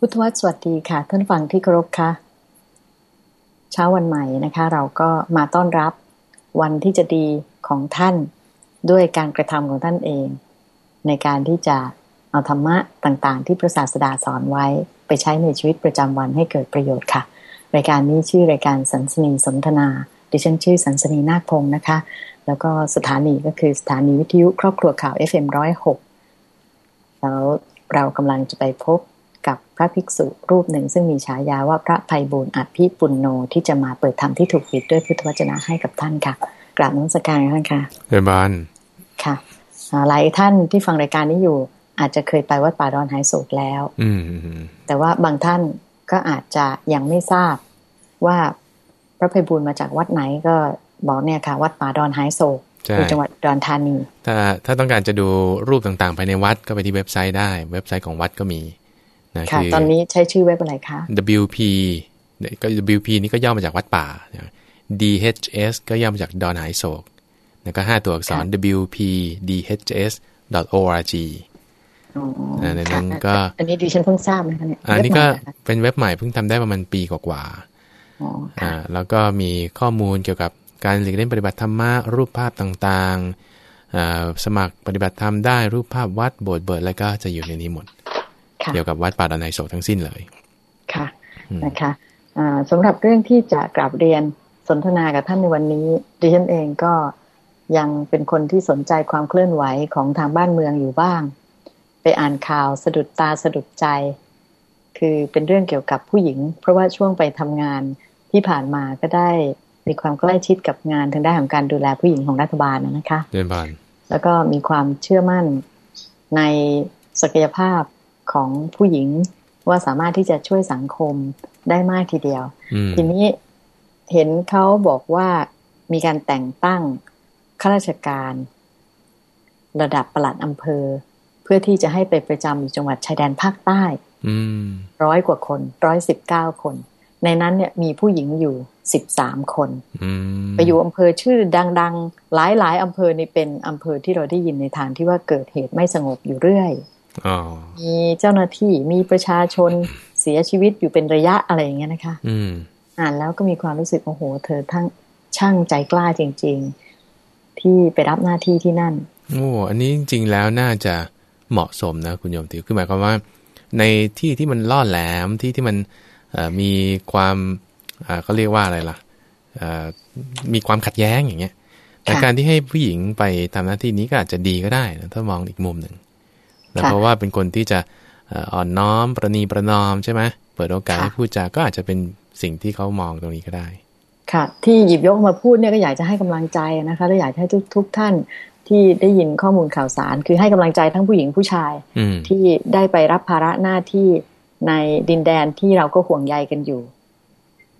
พุทธวัตรสวัสดีค่ะ ท่านฟังที่เคารพค่ะ เช้าวันใหม่นะคะ เราก็มาต้อนรับวันที่จะดีของท่านด้วยการกระทำของท่านเอง ในการที่จะเอาธรรมะต่างๆ ที่พระศาสดาสอนไว้ไปใช้ในชีวิตประจำวันให้เกิดประโยชน์ค่ะ รายการนี้ชื่อรายการสันสนีสนทนา ดิฉันชื่อสันสนีนาคพงศ์นะคะ แล้วก็สถานีก็คือสถานีวิทยุครอบครัวข่าว FM106 แล้วเรากำลังจะไปพบ กับพระภิกษุรูปหนึ่ง ซึ่งมีฉายาว่าพระภัยบุญอภิปุณโนที่จะมาเปิดธรรมที่ถูกปิดด้วยพุทธวจนะให้กับท่านค่ะ กราบนมัสการท่านค่ะเรียนบานค่ะอ่าหลายท่านที่ฟังรายการนี้อยู่ อาจจะเคยไปวัดป่าดอนหายโศกแล้ว อืมแต่ว่าบางท่านก็อาจจะยังไม่ทราบว่าพระภัยบุญมาจากวัดไหนก็บอกเนี่ยค่ะ วัดป่าดอนหายโศกใช่อยู่จังหวัดอุดอนธานี ถ้าถ้าต้องการจะดูรูปต่างๆภายในวัดก็ไปที่เว็บไซต์ได้ เว็บไซต์ของวัดก็มี นะค่ะคือตอนนี้ใช้ชื่อเว็บอะไรคะ WP ก็ WP นี่ก็ย่อมาจากวัดป่านะ DHS ก็ย่อมาจากดอนหายโศกแล้วก็ห้าตัวอักษร WP DHS org อ๋ออ่าในนั้นค่ะก็อันนี้ดิฉันเพิ่งทราบนะคะเนี่ยอันนี้ก็เว็บใหม่เหรอคะเป็นเว็บใหม่เพิ่งทำได้ประมาณปีกว่าๆอ๋ออ่าค่ะแล้วก็มีข้อมูลเกี่ยวกับการหลีกเล่นปฏิบัติธรรมะรูปภาพต่างๆอ่าสมัครปฏิบัติธรรมได้รูปภาพวัดโบสถ์เบิดอะไรก็จะอยู่ในนี้หมดค่ะ เกี่ยวกับวัดป่าดอนไนโศกทั้งสิ้นเลยค่ะอืมนะคะอ่าสำหรับเรื่องที่จะกราบเรียนสนทนากับท่านในวันนี้ดิฉันเองก็ยังเป็นคนที่สนใจความเคลื่อนไหวของทางบ้านเมืองอยู่บ้าง ไปอ่านข่าวสะดุดตาสะดุดใจ คือเป็นเรื่องเกี่ยวกับผู้หญิง เพราะว่าช่วงไปทำงานที่ผ่านมาก็ได้มีความใกล้ชิดกับงานทางด้านของการดูแลผู้หญิงของรัฐบาลนะคะเดินบานแล้วก็มีความเชื่อมั่นในศักยภาพ ของผู้หญิงว่าสามารถที่จะช่วยสังคมได้มากทีเดียวอืมทีนี้เห็นเขาบอกว่ามีการแต่งตั้งข้าราชการ ระดับปลัดอำเภอ เพื่อที่จะให้ไปประจำอยู่จังหวัดชายแดนภาคใต้อืมร้อยกว่าคนร้อยสิบเก้าคน ในนั้นเนี่ยมีผู้หญิงอยู่สิบสามคนอืมไปอยู่อำเภอชื่อดัง ๆ หลายๆอำเภอนี่เป็นอำเภอที่เราได้ยินในทางที่ว่าเกิดเหตุไม่สงบอยู่เรื่อยอ๋อ มีเจ้าหน้าที่มีประชาชนเสียชีวิตอยู่เป็นระยะอะไรอย่างเงี้ยนะคะ อืมอ่านแล้วก็มีความรู้สึกโอ้โห เธอทั้งช่างใจกล้าจริง ๆ ที่ไปรับหน้าที่ที่นั่นโอ้อันนี้จริงๆแล้วน่าจะเหมาะสมนะคุณโยมติวคือหมายความว่า ในที่ที่มันล่อแหลมที่ที่มันเอ่อมีความเอ่อเขาเรียกว่าอะไรล่ะเอ่อมีความขัดแย้งอย่างเงี้ยแต่ค่ะการที่ให้ผู้หญิงไปทำหน้าที่นี้ก็อาจจะดีก็ได้นะถ้ามองอีกมุมหนึ่ง แล้วค่ะเพราะว่าเป็นคนที่จะเอ่ออ่อนน้อมประนีประนอมใช่ไหมเปิดโอกาสค่ะให้พูดจาก็อาจจะเป็นสิ่งที่เขามองตรงนี้ก็ได้ ค่ะ ที่หยิบยกมาพูดเนี่ยก็อยากจะให้กำลังใจนะคะและอยากให้ทุกทุกท่านที่ได้ยินข้อมูลข่าวสาร คือให้กำลังใจทั้งผู้หญิงผู้ชายอืมที่ได้ไปรับภาระหน้าที่ในดินแดนที่เราก็ห่วงใยกันอยู่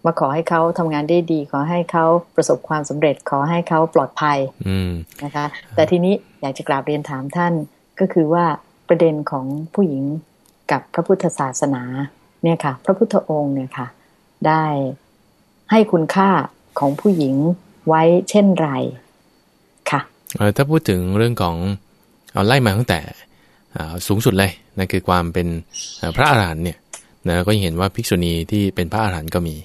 มาขอให้เขาทำงานได้ดี ขอให้เขาประสบความสำเร็จขอให้เขาปลอดภัยอืมนะคะ แต่ทีนี้อยากจะกราบเรียนถามท่านก็คือว่า ประเด็นของผู้หญิงกับพระพุทธศาสนาเนี่ยค่ะ พระพุทธองค์เนี่ยค่ะ ได้ให้คุณค่าของผู้หญิงไว้เช่นไรค่ะถ้าพูดถึงเรื่องของเอาไล่มาตั้งแต่สูงสุดเลยนะคือความเป็นพระอาหารหันต์เนี่ยนะก็เห็นว่าภิกษุณีที่เป็นพระอาหารหันต์ก็มี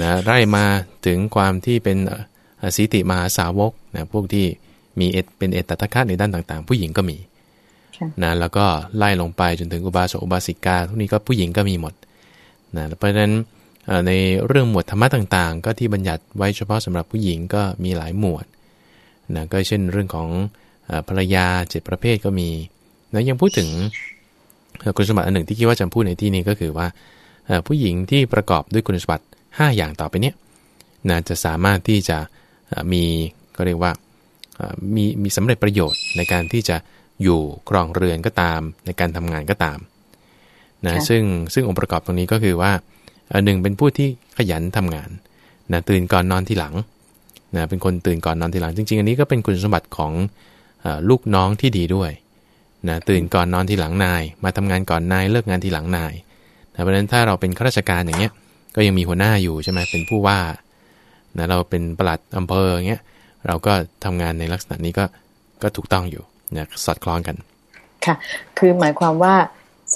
นะไล่มาถึงความที่เป็นสีติมหาสาวกนะพวกที่มีเอตเป็นเอตตะคะในด้านต่างๆ ผู้หญิงก็มี นะแล้วก็ไล่ลงไปจนถึงอุบาสกอุบาสิกาพวกนี้ก็ผู้หญิงก็มีหมดนะเพราะฉะนั้นในเรื่องหมวดธรรมะต่างๆ ก็ที่บัญญัติไว้เฉพาะสำหรับผู้หญิงก็มีหลายหมวดนะก็เช่นเรื่องของภรรยาเจ็ดประเภทก็มีนะยังพูดถึงคุณสมบัติอันหนึ่งที่คิดว่าจะพูดในที่นี้ก็คือว่าผู้หญิงที่ประกอบด้วยคุณสมบัติ 5 อย่างต่อไปเนี้ยนะจะสามารถที่จะมีก็เรียกว่ามีมีสำเร็จประโยชน์ในการที่จะ อยู่ครองเรือนก็ตาม ในการทำงานก็ตามนะค่ะซึ่งซึ่งองค์ประกอบตรงนี้ก็คือว่าเอ่อหนึ่งเป็นผู้ที่ขยันทำงานนะตื่นก่อนนอนทีหลังนะเป็นคนตื่นก่อนนอนทีหลังจริงๆ อันนี้ก็เป็นคุณสมบัติของเออลูกน้องที่ดีด้วยนะตื่นก่อนนอนทีหลังนาย มาทำงานก่อนนายเลิกงานทีหลังนายนะเพราะฉะนั้นถ้าเราเป็นข้าราชการอย่างเงี้ยก็ยังมีหัวหน้าอยู่ใช่ไหมเป็นผู้ว่านะเราเป็นปลัดอำเภออย่างเงี้ยเราก็ทำงานในลักษณะนี้ก็ก็ถูกต้องอยู่ นะสอดคล้องกัน ค่ะ คือหมายความว่า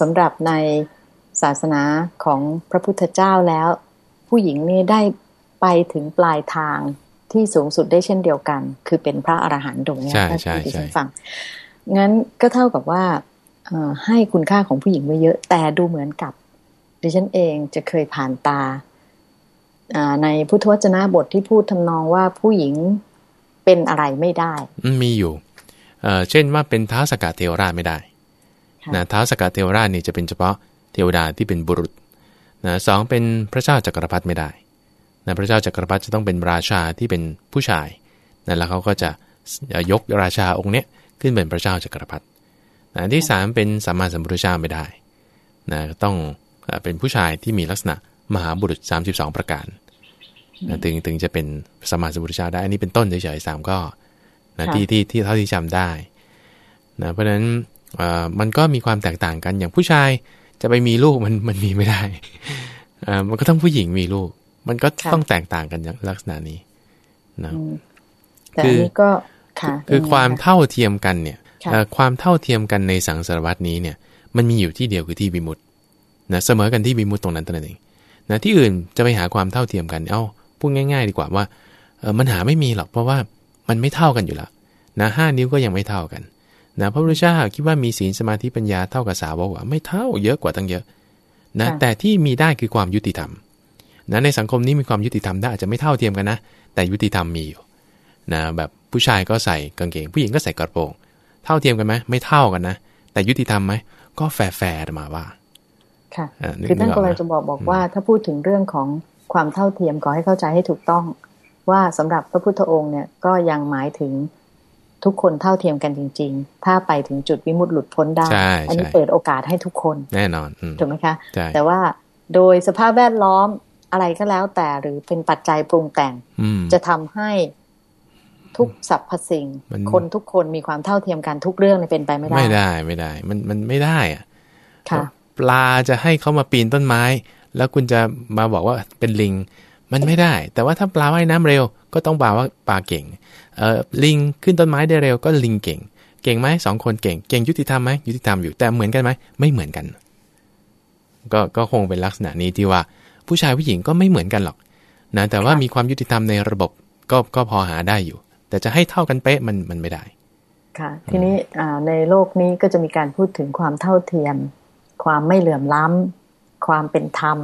สำหรับในศาสนาของพระพุทธเจ้าแล้ว ผู้หญิงนี่ได้ไปถึงปลายทางที่สูงสุดได้เช่นเดียวกัน คือเป็นพระอรหันต์ตรงนี้ถ้าที่ดิฉันฟังงั้นก็เท่ากับว่าให้คุณค่าของผู้หญิงไว้เยอะ แต่ดูเหมือนกับดิฉันเองจะเคยผ่านตาในพุทธวจนะบทที่พูดทำนองว่าผู้หญิงเป็นอะไรไม่ได้ มีอยู่ เช่นว่าเป็นท้าสกัดเทวราชไม่ได้นะท้าสกัดเทวราชนี่จะเป็นเฉพาะเทวดาที่เป็นบุรุษนะสองเป็นพระเจ้าจักรพรรดิไม่ได้นะพระเจ้าจักรพรรดิจะต้องเป็นราชาที่เป็นผู้ชายนะแล้วเขาก็จะยกราชาองค์นี้ขึ้นเป็นพระเจ้าจักรพรรดินะที่สามเป็นสัมมาสัมพุทธเจ้าไม่ได้นะต้องเป็นผู้ชายที่มีลักษณะมหาบุรุษ 32 ประการนะถึงถึงจะเป็นสมมาสัมพุทธเจ้าได้ อันนี้เป็นต้นเฉยๆสามก็ นะที่ที่ที่เท่าที่จำได้นะเพราะฉะนั้นมันก็มีความแตกต่างกันอย่างผู้ชายจะไปมีลูกมันมันมีไม่ได้อ่ามันก็ต้องผู้หญิงมีลูก มันก็ต้องแตกต่างกันอย่างลักษณะนี้นะแต่นี้ก็ค่ะคือความเท่าเทียมกันเนี่ยความเท่าเทียมกันในสังสารวัตนี้เนี่ย มันมีอยู่ที่เดียวคือที่บิมุตนะเสมอกันที่บิมุตตรงนั้นตัวนั้นเองนะที่อื่นจะไปหาความเท่าเทียมกัน เอ้าพูดง่าย ๆ ดีกว่าว่าเออมันหาไม่มีหรอกเพราะว่า มันไม่เท่ากันอยู่แล้วนะห้านิ้วก็ยังไม่เท่ากันนะพระพุทธเจ้าคิดว่ามีศีลสมาธิปัญญาเท่ากับสาวกว่าไม่เท่าเยอะกว่าตั้งเยอะนะแต่ที่มีได้คือความยุติธรรมนะในสังคมนี้มีความยุติธรรมได้อาจจะไม่เท่าเทียมกันนะ แต่ยุติธรรมมีอยู่นะแบบผู้ชายก็ใส่กางเกง ผู้หญิงก็ใส่กระโปรง เท่าเทียมกันไหมไม่เท่ากันนะ แต่ยุติธรรมไหมก็ fair fair มาว่า ค่ะคือท่านกำลังจะบอกบอกว่า ถ้าพูดถึงเรื่องของความเท่าเทียมขอให้เข้าใจให้ถูกต้อง ว่าสำหรับพระพุทธองค์เนี่ยก็ยังหมายถึงทุกคนเท่าเทียมกันจริง ๆ ถ้าไปถึงจุดวิมุตติหลุดพ้นได้ อันี้เปิดโอกาสให้ทุกคนแน่นอนถูกไหมคะ แต่ว่าโดยสภาพแวดล้อมอะไรก็แล้วแต่หรือเป็นปัจจัยปรุงแต่ง จะทำให้ทุกสรรพสิ่ง คนทุกคนมีความเท่าเทียมกันทุกเรื่องเป็นไปไม่ได้ ไม่ได้ไม่ได้ มันมันไม่ได้อะค่ะปลาจะให้เขามาปีนต้นไม้ แล้วคุณจะมาบอกว่าเป็นลิง มันไม่ได้ แต่ว่าถ้าปลาว่ายน้ำเร็ว ก็ต้องบอกว่าปลาเก่งเอ่อลิงขึ้นต้นไม้ได้เร็วก็ลิงเก่ง เก่งไหมสองคนเก่ง เก่งยุติธรรมไหมยุติธรรมอยู่แต่เหมือนกันไหมไม่เหมือนกัน ก็ก็คงเป็นลักษณะนี้ที่ว่า ผู้ชายผู้หญิงก็ไม่เหมือนกันหรอกนะแต่ว่ามีความยุติธรรมในระบบก็ก็พอหาได้อยู่ แต่จะให้เท่ากันเป๊ะมันมันไม่ได้ ค่ะ ทีนี้ในโลกนี้ก็จะมีการพูดถึงความเท่าเทียม ความไม่เหลื่อมล้ำความเป็นธรรม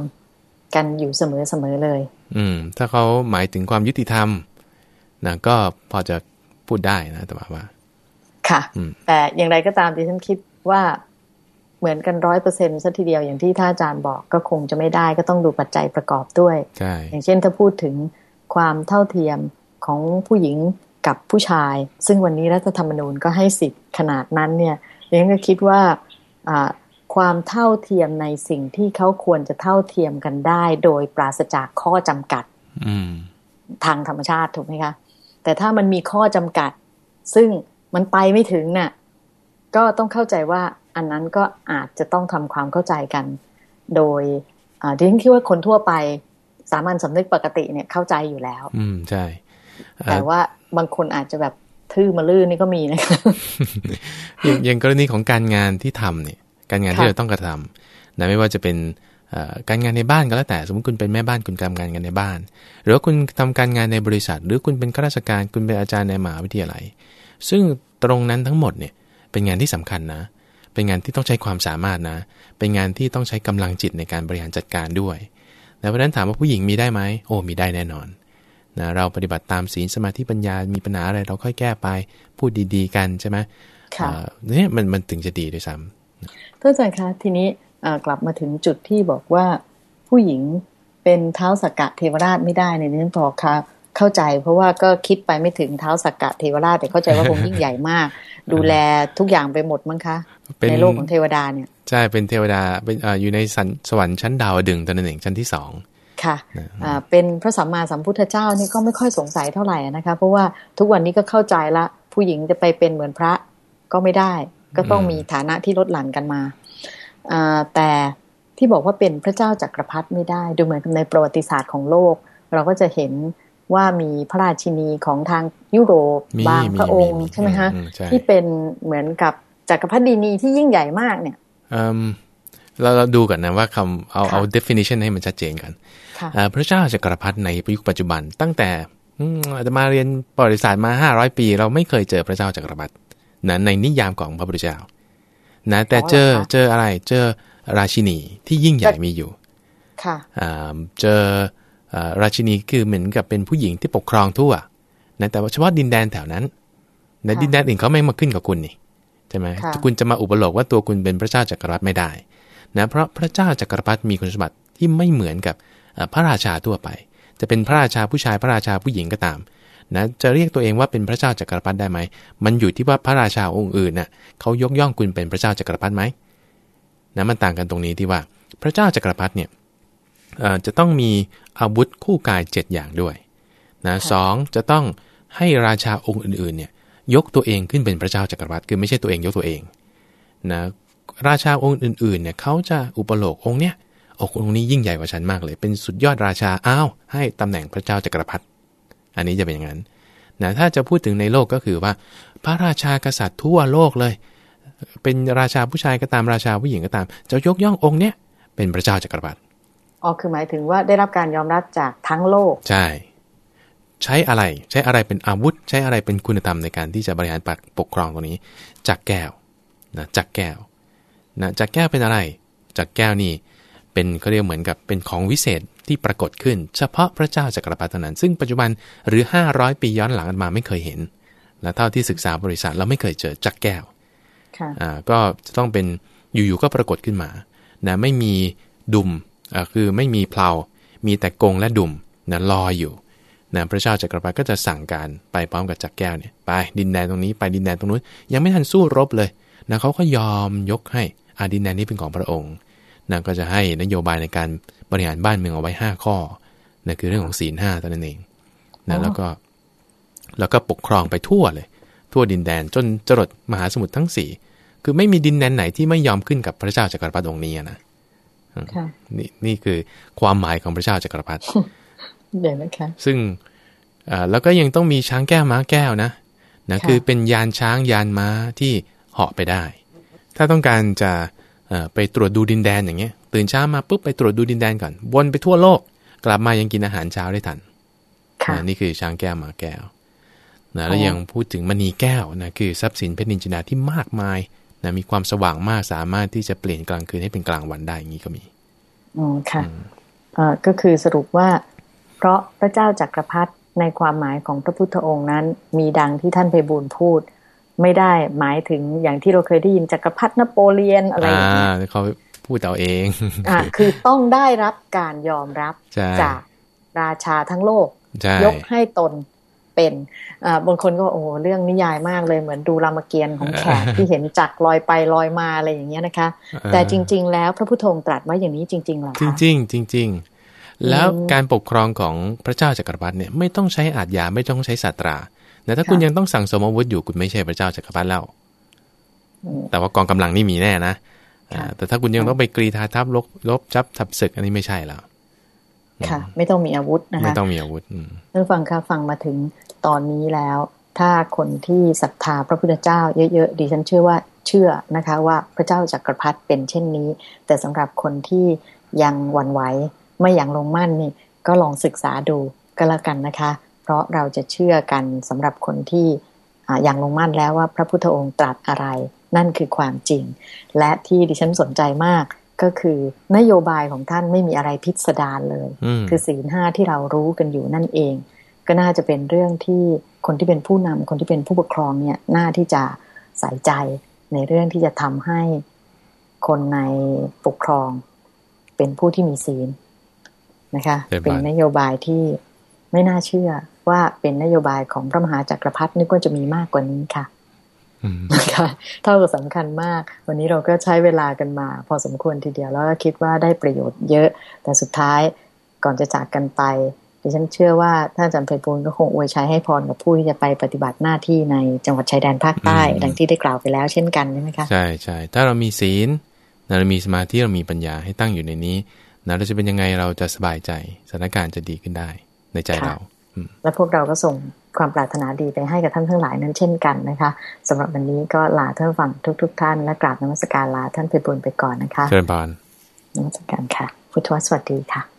กันอยู่เสมอเสมอเลย อืม ถ้าเขาหมายถึงความยุติธรรมนะก็พอจะพูดได้นะแต่ว่า ค่ะ แต่อย่างไรก็ตามดิฉันคิดว่าเหมือนกันร้อยเปอร์เซ็นต์ซะทีเดียวอย่างที่ท่านอาจารย์บอกก็คงจะไม่ได้ก็ต้องดูปัจจัยประกอบด้วยใช่อย่างเช่นถ้าพูดถึงความเท่าเทียมของผู้หญิงกับผู้ชาย ซึ่งวันนี้รัฐธรรมนูญก็ให้สิทธิ์ขนาดนั้นเนี่ยดิฉันก็คิดว่า ความเท่าเทียมในสิ่งที่เขาควรจะเท่าเทียมกันได้ โดยปราศจากข้อจำกัดทางธรรมชาติถูกไหมคะ แต่ถ้ามันมีข้อจำกัด ซึ่งมันไปไม่ถึงน่ะ ก็ต้องเข้าใจว่าอันนั้นก็อาจจะต้องทำความเข้าใจกัน โดยดิฉันคิดว่าคนทั่วไปสามัญสำนึกปกติเนี่ยเข้าใจอยู่แล้ว อืมใช่แต่ว่าบางคนอาจจะแบบทื่อมาลื่นนี่ก็มีนะคะอย่างกรณีของการงานที่ทำเนี่ย การงานที่เราต้องกระทำนะไม่ว่าจะเป็นการงานในบ้านก็แล้วแต่ สมมติคุณเป็นแม่บ้านคุณทำการงานในบ้าน หรือว่าคุณทำการงานในบริษัท หรือคุณเป็นข้าราชการคุณเป็นอาจารย์ในมหาวิทยาลัย ซึ่งตรงนั้นทั้งหมดเนี่ยเป็นงานที่สำคัญนะ เป็นงานที่ต้องใช้ความสามารถนะ เป็นงานที่ต้องใช้กำลังจิตในการบริหารจัดการด้วยแล้วเพราะนั้นถามว่าผู้หญิงมีได้ไหมโอ้มีได้แน่นอนนะเราปฏิบัติตามศีลสมาธิปัญญา มีปัญหาอะไรเราค่อยแก้ไป พูดดีๆ กันใช่ไหมค่ะเนี่ยมันมันถึงจะดีด้วยซ้ำ ท่านอาจารย์คะทีนี้กลับมาถึงจุดที่บอกว่าผู้หญิงเป็นเท้าสักกะเทวราชไม่ได้ในนี้พอค่ะเข้าใจ เพราะว่าก็คิดไปไม่ถึงเท้าสักกะเทวราชแต่เข้าใจว่าคงยิ่งใหญ่มาก ดูแลทุกอย่างไปหมดมั้งคะในโลกของเทวดาเนี่ยใช่เป็นเทวดาเป็นอยู่ในสวรรค์ชั้นดาวดึงตอนนั้นเองชั้นที่สองค่ะเป็นพระสัมมาสัมพุทธเจ้านี่ก็ไม่ค่อยสงสัยเท่าไหร่นะคะ เพราะว่าทุกวันนี้ก็เข้าใจละ ผู้หญิงจะไปเป็นเหมือนพระก็ไม่ได้ ก็ต้องมีฐานะที่ลดหลั่นกันมาแต่ที่บอกว่าเป็นพระเจ้าจักรพรรดิไม่ได้ ดูเหมือนในประวัติศาสตร์ของโลก เราก็จะเห็นว่ามีพระราชินีของทางยุโรปบางพระองค์ใช่ไหมคะที่เป็นเหมือนกับจักรพรรดินีที่ยิ่งใหญ่มากเนี่ยเราเราดูกันนะว่าคำเอาเอา definition ให้มันชัดเจนกันพระเจ้าจักรพรรดิในยุคปัจจุบันตั้งแต่อาจจะมาเรียนประวัติศาสตร์มา 500 ปี เราไม่เคยเจอพระเจ้าจักรพรรดิ นะในนิยามของพระพุทธเจ้านะแต่เจอเจออะไรเจอราชินีที่ยิ่งใหญ่มีอยู่ค่ะเจอราชินีคือเหมือนกับเป็นผู้หญิงที่ปกครองทั่วนะแต่ว่าเฉพาะดินแดนแถวนั้นในดินแดนอื่นเขาไม่มาขึ้นกับคุณนี่ใช่ไหมคุณจะมาอุปโลกว่าตัวคุณเป็นพระเจ้าจักรพรรดิไม่ได้นะเพราะพระเจ้าจักรพรรดิมีคุณสมบัติที่ไม่เหมือนกับพระราชาทั่วไป จะเป็นพระราชาผู้ชายพระราชาผู้หญิงก็ตาม นะจะเรียกตัวเองว่าเป็นพระเจ้าจักรพรรดิได้ไหม มันอยู่ที่ว่าพระราชาองค์อื่นน่ะเขายกย่องคุณเป็นพระเจ้าจักรพรรดิไหมนะมันต่างกันตรงนี้ที่ว่าพระเจ้าจักรพรรดิเนี่ยจะต้องมีอาวุธคู่กาย 7 อย่างด้วยนะสองจะต้องให้ราชาองค์อื่นๆเนี่ยยกตัวเองขึ้นเป็นพระเจ้าจักรพรรดิคือไม่ใช่ตัวเองยกตัวเองนะราชาองค์อื่นๆเนี่ยเขาจะอุปโลกองค์เนี้ยองค์นี้ยิ่งใหญ่กว่าฉันมากเลย เป็นสุดยอดราชาอ้าวให้ตำแหน่งพระเจ้าจักรพรรดิ อันนี้จะเป็นอย่างนั้นนะถ้าจะพูดถึงในโลกก็คือว่า พระราชากษัตริย์ทั่วโลกเลย เป็นราชาผู้ชายก็ตามราชาผู้หญิงก็ตาม จะยกย่ององค์เนี้ยเป็นพระเจ้าจักรพรรดิอ๋อคือหมายถึงว่าได้รับการยอมรับจากทั้งโลก ใช่ ใช้อะไรใช้อะไรเป็นอาวุธ ใช้อะไรเป็นคุณธรรมในการที่จะบริหารปกครองตรงนี้จักแก้วนะจักแก้วนะจักแก้วเป็นอะไรจักแก้วนี่ เป็นเขาเรียกเหมือนกับเป็นของวิเศษที่ปรากฏขึ้น เฉพาะพระเจ้าจักรพรรดินั้น ซึ่งปัจจุบันหรือ 500 ปีย้อนหลังมาไม่เคยเห็นและเท่าที่ศึกษาบริษัทเราไม่เคยเจอจักแก้วอ่าก็จะต้องเป็นอยู่ๆก็ปรากฏขึ้นมานะไม่มีดุมอ่าคือไม่มีเพลามีแต่กงและดุมนะลอยอยู่นะพระเจ้าจักรพรรดิก็จะสั่งการไปพร้อมกับจักแก้วเนี่ยไปดินแดนตรงนี้ไปดินแดนตรงนู้นยังไม่ทันสู้รบเลยนะเขาก็ยอมยกให้อาดินแดนนี้เป็นของพระองค์ นะก็จะให้นโยบายในการบริหารบ้านเมืองเอาไว้ 5 ข้อนะคือเรื่องของศีลห้าตอนนั้นเองนะแล้วก็แล้วก็ปกครองไปทั่วเลย ทั่วดินแดนจนจรดมหาสมุทรทั้งสี่คือไม่มีดินแดนไหนที่ไม่ยอมขึ้นกับพระเจ้าจักรพรรดิองค์นี้นะนี่นี่คือความหมายของพระเจ้าจักรพรรดิเดี๋ยวนะคะซึ่งแล้วก็ยังต้องมีช้างแก้วม้าแก้วนะนะคือเป็นยานช้างยานม้าที่เหาะไปได้ ถ้าต้องการจะ ไปตรวจดูดินแดนอย่างเงี้ยตื่นเช้ามาปุ๊บไปตรวจดูดินแดนก่อนวนไปทั่วโลก กลับมายังกินอาหารเช้าได้ทันนี่คือช้างแก้วมาแก้วนะแล้วยังพูดถึงมณีแก้วนะคือทรัพย์สินเพชรนินจินาที่มากมายนะมีความสว่างมากสามารถที่จะเปลี่ยนกลางคืนให้เป็นกลางวันได้อย่างนี้ก็มีอ๋อค่ะอ่าก็คือสรุปว่า เพราะพระเจ้าจักรพรรดิในความหมายของพระพุทธองค์นั้น มีดังที่ท่านไปบูลพูด ไม่ได้หมายถึงอย่างที่เราเคยได้ยินจักรพรรดินโปเลียนอะไรอย่างเงี้ยเขาพูดเอาเองอ่าคือต้องได้รับการยอมรับจากราชาทั้งโลก ยกให้ตนเป็นอ่าบางคนก็โอ้เรื่องนิยายมากเลยเหมือนดูรามเกียรติ์ของแขกที่เห็นจักรลอยไปลอยมาอะไรอย่างเงี้ยนะคะ แต่จริง ๆ แล้วพระพุทโธตรัสไว้อย่างนี้จริงๆหรอคะจริงๆจริงๆแล้วการปกครองของพระเจ้าจักรพรรดิเนี่ยไม่ต้องใช้อาจยาไม่ต้องใช้ศาสตรา แต่ถ้าคุณยังต้องสั่งสมอาวุธอยู่คุณไม่ใช่พระเจ้าจักรพรรดิแล้ว แต่ว่ากองกำลังนี่มีแน่นะแต่ถ้าคุณยังต้องไปกรีธาทัพลบลบจับทับศึก อันนี้ไม่ใช่แล้วค่ะ ไม่ต้องมีอาวุธนะคะไม่ต้องมีอาวุธท่านฟังค่ะฟังมาถึงตอนนี้แล้ว ถ้าคนที่ศรัทธาพระพุทธเจ้าเยอะๆดิฉันเชื่อว่าเชื่อนะคะ ว่าพระเจ้าจักรพรรดิเป็นเช่นนี้ แต่สำหรับคนที่ยังหวั่นไหวไม่อย่างลงมั่นนี่ก็ลองศึกษาดูก็แล้วกันนะคะ เพราะเราจะเชื่อกันสำหรับคนที่อย่างลงมั่นแล้วว่าพระพุทธองค์ตรัสอะไร นั่นคือความจริง และที่ดิฉันสนใจมากก็คือนโยบายของท่านไม่มีอะไรพิสดารเลย คือศีลห้าที่เรารู้กันอยู่นั่นเอง ก็น่าจะเป็นเรื่องที่คนที่เป็นผู้นำคนที่เป็นผู้ปกครองเนี่ยน่าที่จะใส่ใจในเรื่องที่จะทำให้คนในปกครอง เป็นผู้ที่มีศีลนะคะ เป็นนโยบายที่ ไม่น่าเชื่อว่าเป็นนโยบายของพระมหาจักรพรรดินึกว่าจะมีมากกว่านี้ค่ะนะคะเท่ากับสำคัญมาก วันนี้เราก็ใช้เวลากันมา พอสมควรทีเดียวแล้วก็คิดว่าได้ประโยชน์เยอะ แต่สุดท้ายก่อนจะจากกันไปดิฉันเชื่อว่าท่านอาจารย์ไพบูลก็คงอวยชัยให้พรกับผู้ที่จะไปปฏิบัติหน้าที่ในจังหวัดชายแดนภาคใต้ ดังที่ได้กล่าวไปแล้วเช่นกันใช่ไหมคะใช่ใช่ถ้าเรามีศีลเรามีสมาธิเรามีปัญญาให้ตั้งอยู่ในนี้นะเราจะเป็นยังไงเราจะสบายใจสถานการณ์จะดีขึ้นได้ ในใจเราและพวกเราก็ส่งความปรารถนาดีไปให้กับท่านทั้งหลายนั้นเช่นกันนะคะสำหรับวันนี้ก็ลาท่านฟังทุก ๆทท่านและกราบนมัสการลาท่านไปบุญไปก่อนนะคะเชิญบานนมัสการค่ะ พุทธวสวัสดีค่ะ